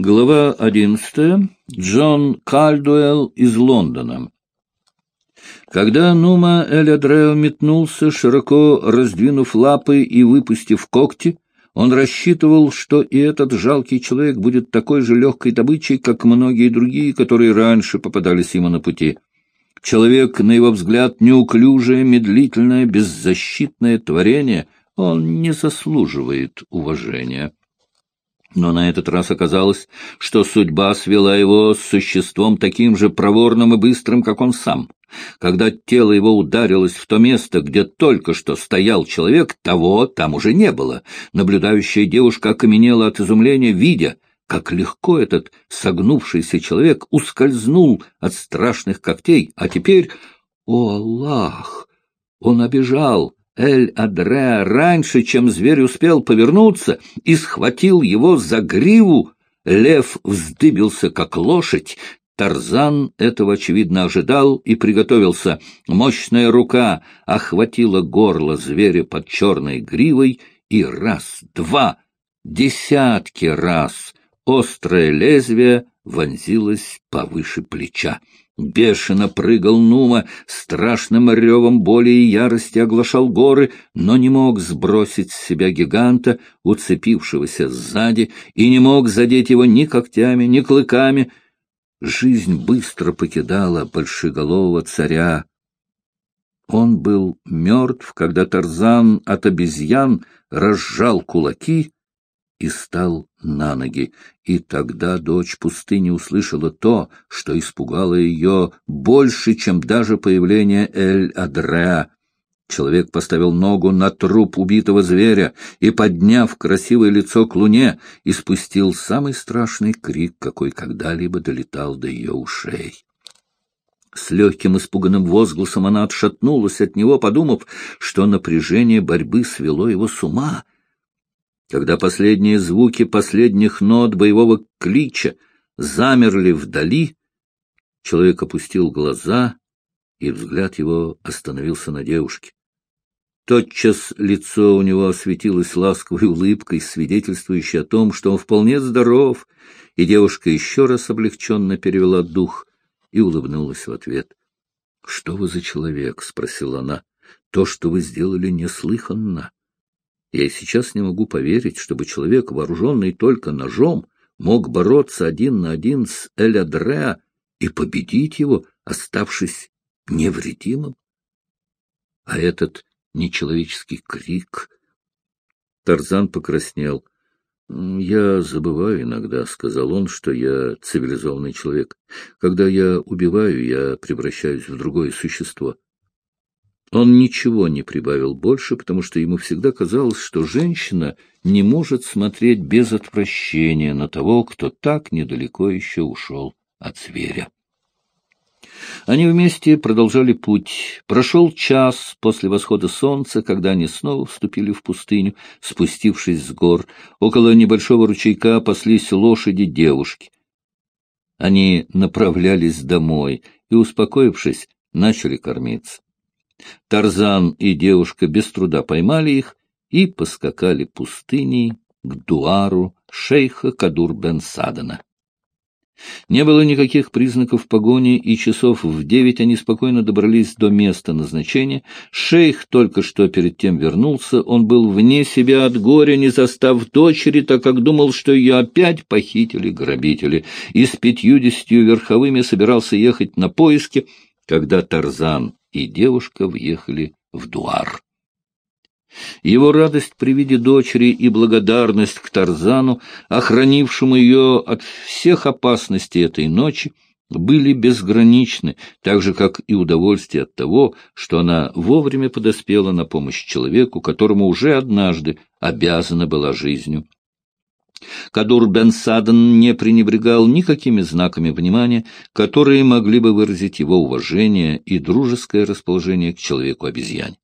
Глава одиннадцатая. Джон Кальдуэлл из Лондона. Когда Нума Эль-Адрео метнулся, широко раздвинув лапы и выпустив когти, он рассчитывал, что и этот жалкий человек будет такой же легкой добычей, как многие другие, которые раньше попадались ему на пути. Человек, на его взгляд, неуклюжее, медлительное, беззащитное творение, он не заслуживает уважения. Но на этот раз оказалось, что судьба свела его с существом таким же проворным и быстрым, как он сам. Когда тело его ударилось в то место, где только что стоял человек, того там уже не было. Наблюдающая девушка окаменела от изумления, видя, как легко этот согнувшийся человек ускользнул от страшных когтей, а теперь, о Аллах, он обижал, Эль-Адре раньше, чем зверь успел повернуться, и схватил его за гриву. Лев вздыбился, как лошадь. Тарзан этого, очевидно, ожидал и приготовился. Мощная рука охватила горло зверя под черной гривой, и раз, два, десятки раз острое лезвие вонзилось повыше плеча. Бешено прыгал Нума, страшным ревом боли и ярости оглашал горы, но не мог сбросить с себя гиганта, уцепившегося сзади, и не мог задеть его ни когтями, ни клыками. Жизнь быстро покидала большеголового царя. Он был мертв, когда Тарзан от обезьян разжал кулаки и стал на ноги, и тогда дочь пустыни услышала то, что испугало ее больше, чем даже появление Эль-Адреа. Человек поставил ногу на труп убитого зверя и, подняв красивое лицо к луне, испустил самый страшный крик, какой когда-либо долетал до ее ушей. С легким испуганным возгласом она отшатнулась от него, подумав, что напряжение борьбы свело его с ума — когда последние звуки последних нот боевого клича замерли вдали, человек опустил глаза, и взгляд его остановился на девушке. Тотчас лицо у него осветилось ласковой улыбкой, свидетельствующей о том, что он вполне здоров, и девушка еще раз облегченно перевела дух и улыбнулась в ответ. — Что вы за человек? — спросила она. — То, что вы сделали, неслыханно. Я и сейчас не могу поверить, чтобы человек, вооруженный только ножом, мог бороться один на один с Элядреа и победить его, оставшись невредимым. А этот нечеловеческий крик... Тарзан покраснел. — Я забываю иногда, — сказал он, — что я цивилизованный человек. Когда я убиваю, я превращаюсь в другое существо. Он ничего не прибавил больше, потому что ему всегда казалось, что женщина не может смотреть без отвращения на того, кто так недалеко еще ушел от зверя. Они вместе продолжали путь. Прошел час после восхода солнца, когда они снова вступили в пустыню, спустившись с гор. Около небольшого ручейка паслись лошади девушки. Они направлялись домой и, успокоившись, начали кормиться. Тарзан и девушка без труда поймали их и поскакали пустыней к дуару шейха Кадур-бен-Садана. Не было никаких признаков погони, и часов в девять они спокойно добрались до места назначения. Шейх только что перед тем вернулся, он был вне себя от горя, не застав дочери, так как думал, что ее опять похитили грабители, и с пятьюдесятью верховыми собирался ехать на поиски, когда Тарзан и девушка въехали в дуар. Его радость при виде дочери и благодарность к Тарзану, охранившему ее от всех опасностей этой ночи, были безграничны, так же, как и удовольствие от того, что она вовремя подоспела на помощь человеку, которому уже однажды обязана была жизнью. Кадур бен Садан не пренебрегал никакими знаками внимания, которые могли бы выразить его уважение и дружеское расположение к человеку-обезьяне.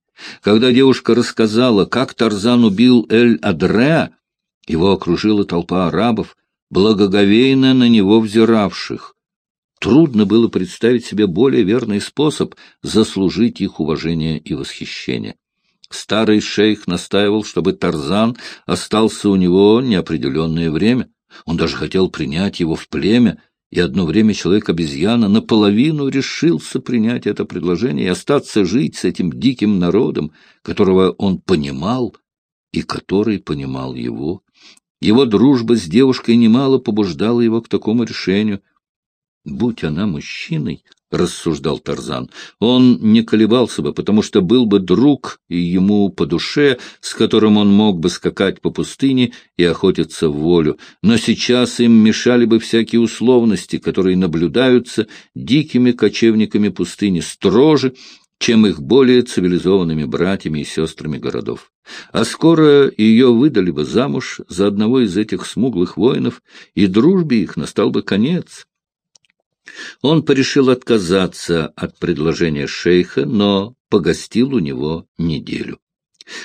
Когда девушка рассказала, как Тарзан убил Эль-Адреа, его окружила толпа арабов, благоговейно на него взиравших. Трудно было представить себе более верный способ заслужить их уважение и восхищение. Старый шейх настаивал, чтобы Тарзан остался у него неопределенное время. Он даже хотел принять его в племя, и одно время человек-обезьяна наполовину решился принять это предложение и остаться жить с этим диким народом, которого он понимал и который понимал его. Его дружба с девушкой немало побуждала его к такому решению. Будь она мужчиной, — рассуждал Тарзан, — он не колебался бы, потому что был бы друг и ему по душе, с которым он мог бы скакать по пустыне и охотиться в волю. Но сейчас им мешали бы всякие условности, которые наблюдаются дикими кочевниками пустыни строже, чем их более цивилизованными братьями и сестрами городов. А скоро ее выдали бы замуж за одного из этих смуглых воинов, и дружбе их настал бы конец. Он порешил отказаться от предложения шейха, но погостил у него неделю.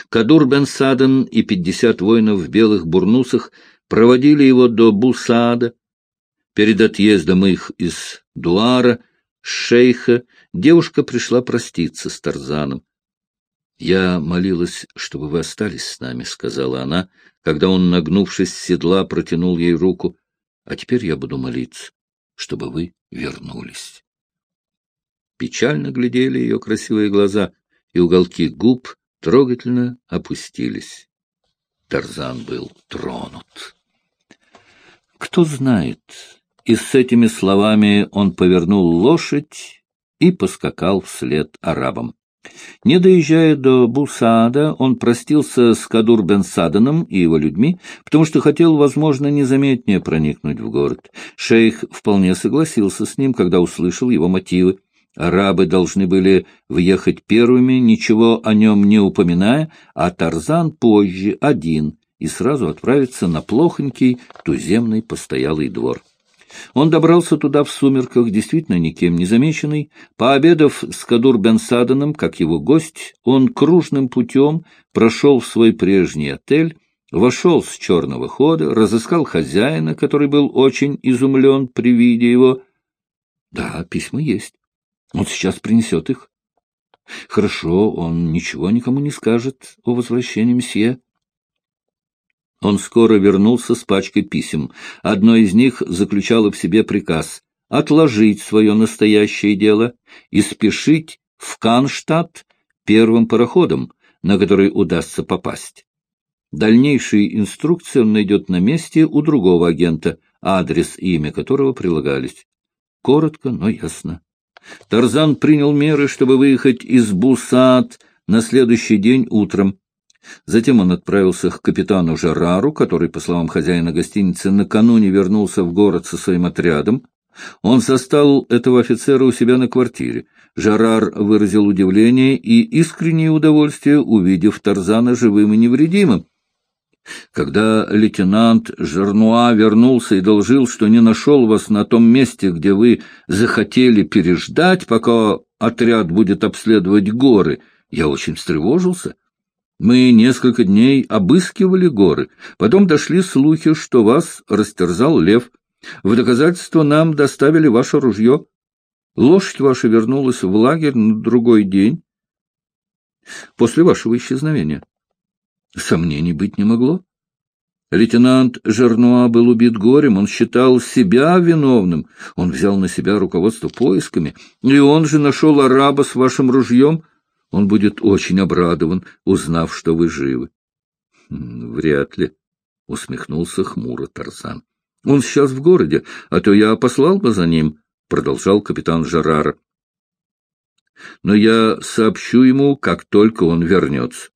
Кадур бен Садан и пятьдесят воинов в белых бурнусах проводили его до Бусада. Перед отъездом их из Дуара, шейха, девушка пришла проститься с Тарзаном. «Я молилась, чтобы вы остались с нами», — сказала она, когда он, нагнувшись с седла, протянул ей руку. «А теперь я буду молиться, чтобы вы вернулись». Печально глядели ее красивые глаза, и уголки губ трогательно опустились. Тарзан был тронут. Кто знает, и с этими словами он повернул лошадь и поскакал вслед арабам. Не доезжая до Бусаада, он простился с Кадур бен Саданом и его людьми, потому что хотел, возможно, незаметнее проникнуть в город. Шейх вполне согласился с ним, когда услышал его мотивы. Арабы должны были въехать первыми, ничего о нем не упоминая, а Тарзан позже, один, и сразу отправиться на плохонький туземный постоялый двор. Он добрался туда в сумерках, действительно никем не замеченный. Пообедав с Кадур бен Саданом, как его гость, он кружным путем прошел в свой прежний отель, вошел с черного хода, разыскал хозяина, который был очень изумлен при виде его. Да, письма есть. Он сейчас принесет их. Хорошо, он ничего никому не скажет о возвращении месье. Он скоро вернулся с пачкой писем. Одно из них заключало в себе приказ отложить свое настоящее дело и спешить в Канштадт первым пароходом, на который удастся попасть. Дальнейшие инструкции он найдет на месте у другого агента, адрес и имя которого прилагались. Коротко, но ясно. Тарзан принял меры, чтобы выехать из Бусат на следующий день утром. Затем он отправился к капитану Жерару, который, по словам хозяина гостиницы, накануне вернулся в город со своим отрядом. Он застал этого офицера у себя на квартире. Жерар выразил удивление и искреннее удовольствие, увидев Тарзана живым и невредимым. Когда лейтенант Жернуа вернулся и доложил, что не нашел вас на том месте, где вы захотели переждать, пока отряд будет обследовать горы, я очень встревожился. Мы несколько дней обыскивали горы, потом дошли слухи, что вас растерзал лев. В доказательство нам доставили ваше ружье. Лошадь ваша вернулась в лагерь на другой день после вашего исчезновения. Сомнений быть не могло. Лейтенант Жернуа был убит горем, он считал себя виновным, он взял на себя руководство поисками, и он же нашел араба с вашим ружьем — он будет очень обрадован, узнав, что вы живы. — Вряд ли, — усмехнулся хмуро Тарзан. — Он сейчас в городе, а то я послал бы за ним, — продолжал капитан Жерар. — Но я сообщу ему, как только он вернется.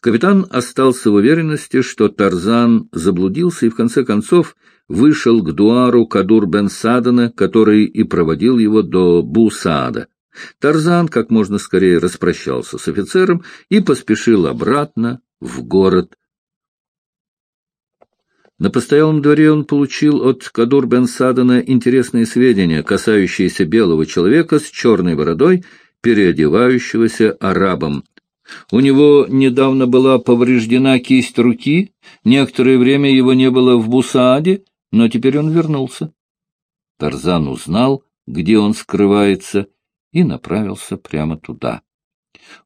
Капитан остался в уверенности, что Тарзан заблудился и, в конце концов, вышел к дуару Кадур бен Садана, который и проводил его до Бусада. Тарзан как можно скорее распрощался с офицером и поспешил обратно в город. На постоялом дворе он получил от Кадур бен Садана интересные сведения, касающиеся белого человека с черной бородой, переодевающегося арабом. У него недавно была повреждена кисть руки, некоторое время его не было в Бусааде, но теперь он вернулся. Тарзан узнал, где он скрывается, и направился прямо туда.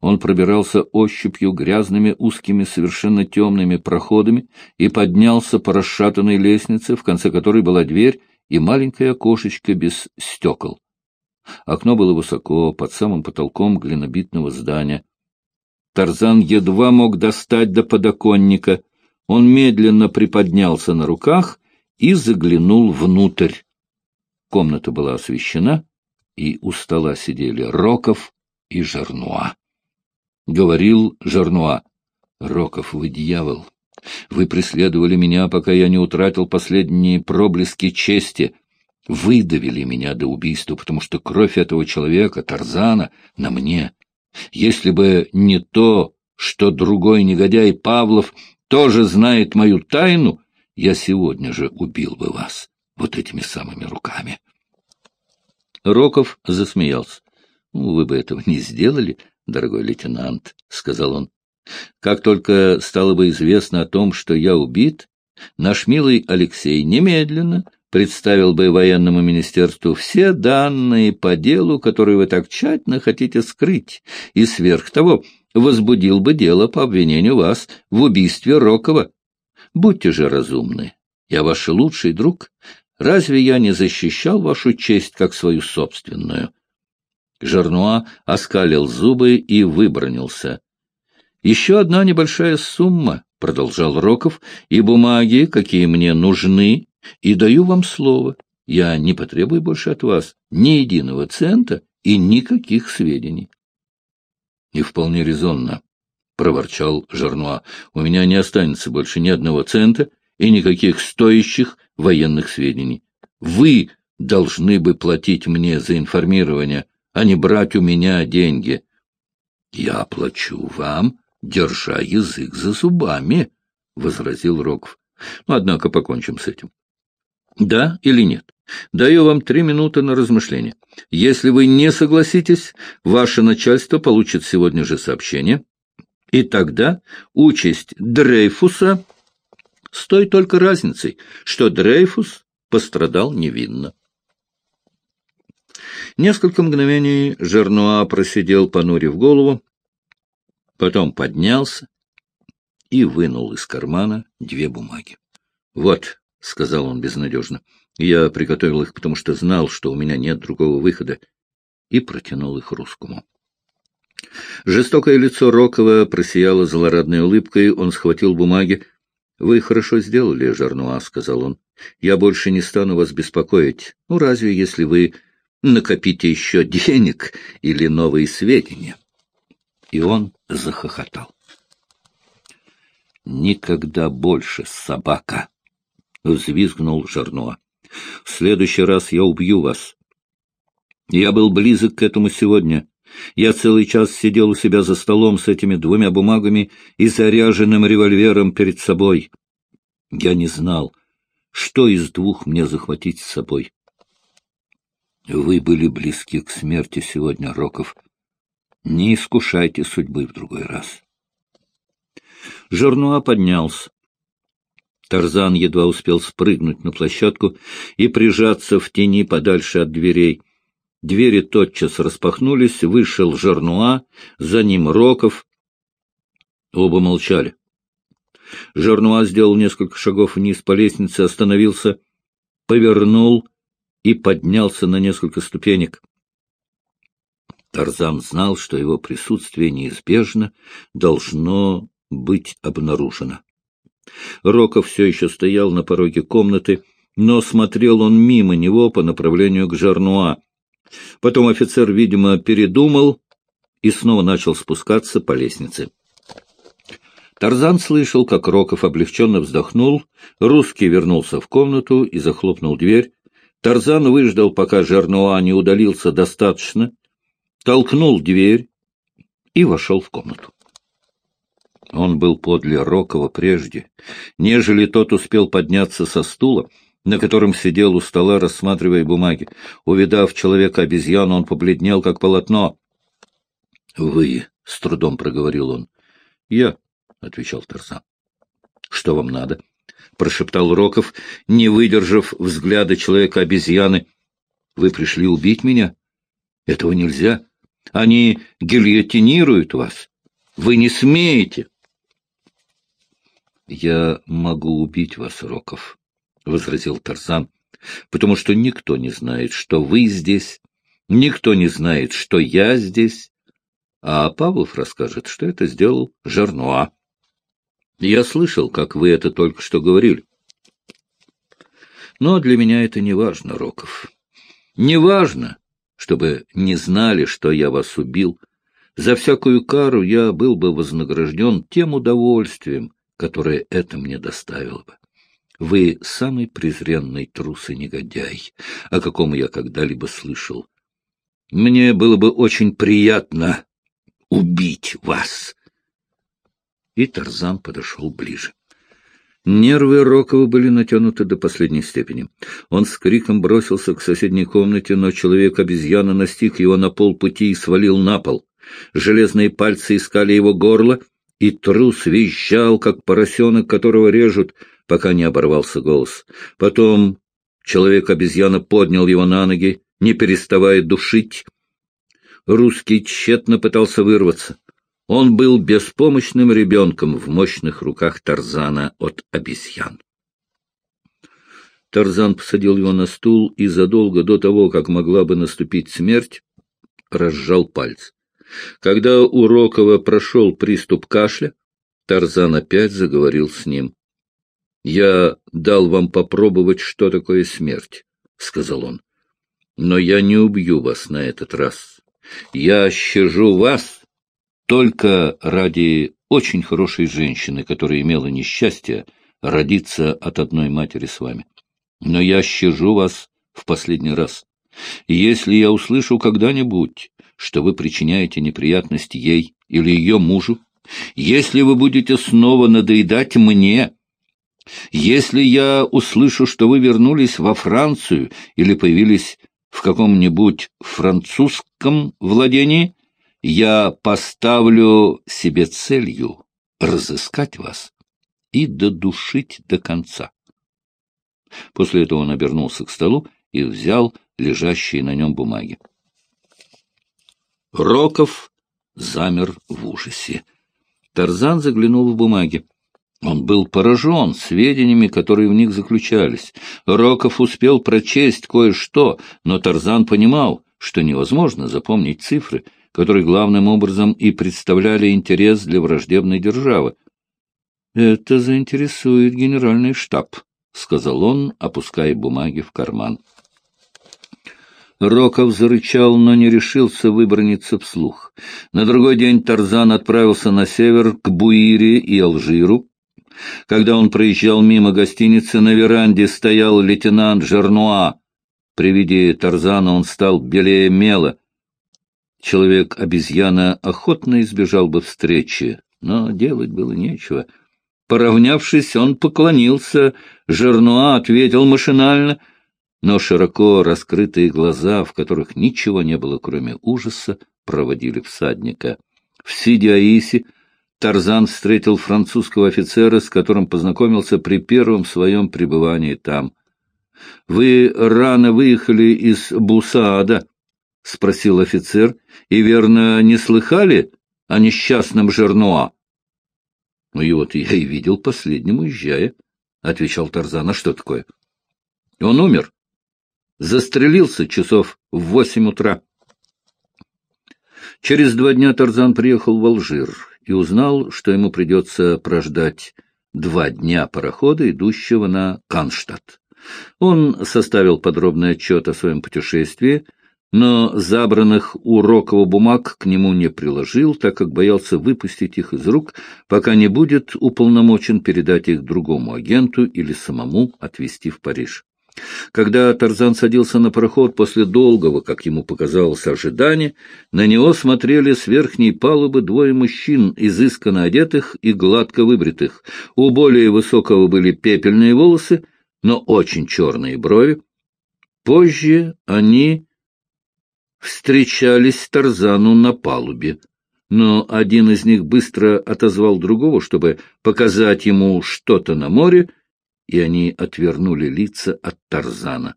Он пробирался ощупью грязными узкими совершенно темными проходами и поднялся по расшатанной лестнице, в конце которой была дверь и маленькое окошечко без стекол. Окно было высоко, под самым потолком глинобитного здания. Тарзан едва мог достать до подоконника. Он медленно приподнялся на руках и заглянул внутрь. Комната была освещена, и у стола сидели Роков и Жернуа. Говорил Жернуа, «Роков, вы дьявол! Вы преследовали меня, пока я не утратил последние проблески чести. Выдавили меня до убийства, потому что кровь этого человека, Тарзана, на мне. Если бы не то, что другой негодяй Павлов тоже знает мою тайну, я сегодня же убил бы вас вот этими самыми руками. Роков засмеялся. «Ну, — Вы бы этого не сделали, дорогой лейтенант, — сказал он. — Как только стало бы известно о том, что я убит, наш милый Алексей немедленно представил бы военному министерству все данные по делу, которые вы так тщательно хотите скрыть, и сверх того возбудил бы дело по обвинению вас в убийстве Рокова. Будьте же разумны. Я ваш лучший друг. Разве я не защищал вашу честь как свою собственную? Жернуа оскалил зубы и выбронился. Еще одна небольшая сумма, — продолжал Роков, — и бумаги, какие мне нужны, и даю вам слово. Я не потребую больше от вас ни единого цента и никаких сведений. — И вполне резонно, — проворчал Жернуа. — У меня не останется больше ни одного цента и никаких стоящих военных сведений. Вы должны бы платить мне за информирование, а не брать у меня деньги. — Я плачу вам, держа язык за зубами, — возразил Роков. — Однако покончим с этим. Да или нет? Даю вам три минуты на размышление. Если вы не согласитесь, ваше начальство получит сегодня же сообщение, и тогда участь Дрейфуса с той только разницей, что Дрейфус пострадал невинно. Несколько мгновений Жернуа просидел, понурив голову, потом поднялся и вынул из кармана две бумаги. — Вот, — сказал он безнадежно. Я приготовил их, потому что знал, что у меня нет другого выхода, и протянул их русскому. Жестокое лицо Рокова просияло злорадной улыбкой, он схватил бумаги. — Вы хорошо сделали, Жарнуа, — сказал он. — Я больше не стану вас беспокоить. Ну, разве если вы накопите еще денег или новые сведения? И он захохотал. — Никогда больше, собака! — взвизгнул Жарнуа. — В следующий раз я убью вас. Я был близок к этому сегодня. Я целый час сидел у себя за столом с этими двумя бумагами и заряженным револьвером перед собой. Я не знал, что из двух мне захватить с собой. Вы были близки к смерти сегодня, Роков. Не искушайте судьбы в другой раз. Жернуа поднялся. Тарзан едва успел спрыгнуть на площадку и прижаться в тени подальше от дверей. Двери тотчас распахнулись, вышел Жернуа, за ним Роков. Оба молчали. Жернуа сделал несколько шагов вниз по лестнице, остановился, повернул и поднялся на несколько ступенек. Тарзан знал, что его присутствие неизбежно должно быть обнаружено. Роков все еще стоял на пороге комнаты, но смотрел он мимо него по направлению к Жарнуа. Потом офицер, видимо, передумал и снова начал спускаться по лестнице. Тарзан слышал, как Роков облегченно вздохнул, русский вернулся в комнату и захлопнул дверь. Тарзан выждал, пока Жернуа не удалился достаточно, толкнул дверь и вошел в комнату. Он был подле Рокова прежде, нежели тот успел подняться со стула, на котором сидел у стола, рассматривая бумаги. Увидав человека-обезьяну, он побледнел, как полотно. — Вы, — с трудом проговорил он. — Я, — отвечал Тарзан. — Что вам надо? — прошептал Роков, не выдержав взгляда человека-обезьяны. — Вы пришли убить меня? Этого нельзя. Они гильотинируют вас. Вы не смеете. — Я могу убить вас, Роков, — возразил Тарзан, — потому что никто не знает, что вы здесь, никто не знает, что я здесь, а Павлов расскажет, что это сделал Жернуа. Я слышал, как вы это только что говорили. Но для меня это не важно, Роков. Не важно, чтобы не знали, что я вас убил. За всякую кару я был бы вознагражден тем удовольствием, которое это мне доставило бы. Вы самый презренный трус и негодяй, о каком я когда-либо слышал. Мне было бы очень приятно убить вас. И Тарзан подошел ближе. Нервы Рокова были натянуты до последней степени. Он с криком бросился к соседней комнате, но человек-обезьяна настиг его на полпути и свалил на пол. Железные пальцы искали его горло, и трус визжал, как поросенок, которого режут, пока не оборвался голос. Потом человек-обезьяна поднял его на ноги, не переставая душить, Русский тщетно пытался вырваться. Он был беспомощным ребенком в мощных руках Тарзана от обезьян. Тарзан посадил его на стул и задолго до того, как могла бы наступить смерть, разжал пальцы. Когда у Рокова прошел приступ кашля, Тарзан опять заговорил с ним. — Я дал вам попробовать, что такое смерть, — сказал он. — Но я не убью вас на этот раз. Я щажу вас только ради очень хорошей женщины, которая имела несчастье родиться от одной матери с вами. Но я щажу вас в последний раз. Если я услышу когда-нибудь, что вы причиняете неприятность ей или ее мужу, если вы будете снова надоедать мне, если я услышу, что вы вернулись во Францию или появились в каком-нибудь французском владении, я поставлю себе целью разыскать вас и додушить до конца. После этого он обернулся к столу и взял лежащие на нем бумаги. Роков замер в ужасе. Тарзан заглянул в бумаги. Он был поражен сведениями, которые в них заключались. Роков успел прочесть кое-что, но Тарзан понимал, что невозможно запомнить цифры, которые главным образом и представляли интерес для враждебной державы. «Это заинтересует генеральный штаб», — сказал он, опуская бумаги в карман. Роков зарычал, но не решился выброниться вслух. На другой день Тарзан отправился на север, к Буире и Алжиру, когда он проезжал мимо гостиницы, на веранде стоял лейтенант Жернуа. При виде Тарзана он стал белее мела. Человек-обезьяна охотно избежал бы встречи, но делать было нечего. Поравнявшись, он поклонился. Жернуа ответил машинально, но широко раскрытые глаза, в которых ничего не было, кроме ужаса, проводили всадника. В Сиди-Аисе Тарзан встретил французского офицера, с которым познакомился при первом своем пребывании там. — Вы рано выехали из Бусаада? — спросил офицер. — И, верно, не слыхали о несчастном Жернуа? — Ну и вот я и видел последним, уезжая, — отвечал Тарзан. — А что такое? — Он умер. Застрелился часов в восемь утра. Через два дня Тарзан приехал в Алжир и узнал, что ему придется прождать два дня парохода, идущего на Канштадт. Он составил подробный отчет о своем путешествии, но забранных у Рокова бумаг к нему не приложил, так как боялся выпустить их из рук, пока не будет уполномочен передать их другому агенту или самому отвезти в Париж. Когда Тарзан садился на пароход после долгого, как ему показалось, ожидания, на него смотрели с верхней палубы двое мужчин, изысканно одетых и гладко выбритых. У более высокого были пепельные волосы, но очень черные брови. Позже они встречались Тарзану на палубе, но один из них быстро отозвал другого, чтобы показать ему что-то на море, и они отвернули лица от Тарзана.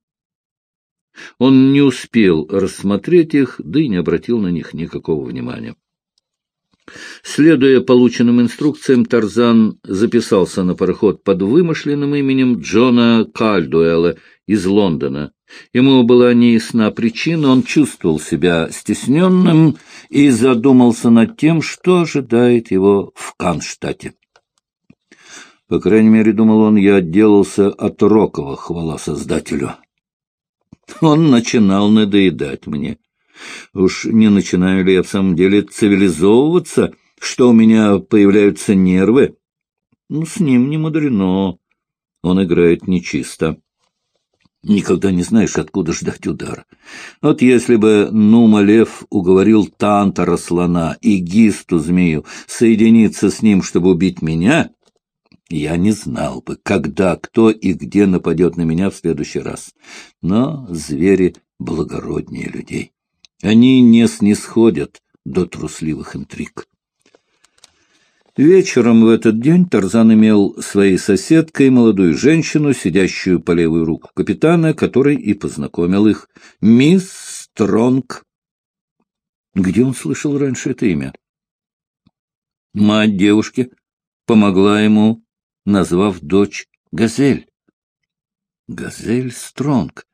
Он не успел рассмотреть их, да и не обратил на них никакого внимания. Следуя полученным инструкциям, Тарзан записался на пароход под вымышленным именем Джона Кальдуэлла из Лондона. Ему была неясна причина, он чувствовал себя стесненным и задумался над тем, что ожидает его в Канштате. По крайней мере, думал он, я отделался от Рокова, хвала Создателю. Он начинал надоедать мне. Уж не начинаю ли я в самом деле цивилизовываться, что у меня появляются нервы? Ну, с ним не мудрено. Он играет нечисто. Никогда не знаешь, откуда ждать удара. Вот если бы Нума Лев уговорил Тантара слона и Гисту змею соединиться с ним, чтобы убить меня, я не знал бы, когда, кто и где нападет на меня в следующий раз. Но звери благороднее людей. Они не снисходят до трусливых интриг. Вечером в этот день Тарзан имел своей соседкой молодую женщину, сидящую по левую руку капитана, который и познакомил их. Мисс Стронг. Где он слышал раньше это имя? Мать девушки помогла ему, назвав дочь Газель. Газель Стронг.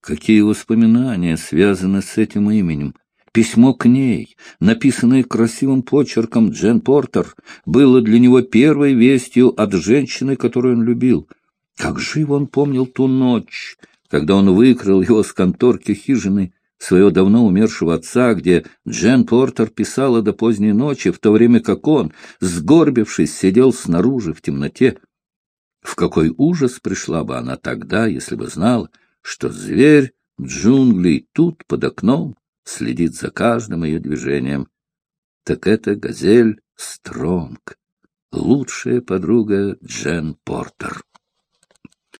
Какие воспоминания связаны с этим именем? Письмо к ней, написанное красивым почерком Джен Портер, было для него первой вестью от женщины, которую он любил. Как живо он помнил ту ночь, когда он выкрал его с конторки хижины своего давно умершего отца, где Джен Портер писала до поздней ночи, в то время как он, сгорбившись, сидел снаружи в темноте. В какой ужас пришла бы она тогда, если бы знала, что зверь джунглей тут, под окном, следит за каждым ее движением. Так это газель Стронг, лучшая подруга Джен Портер.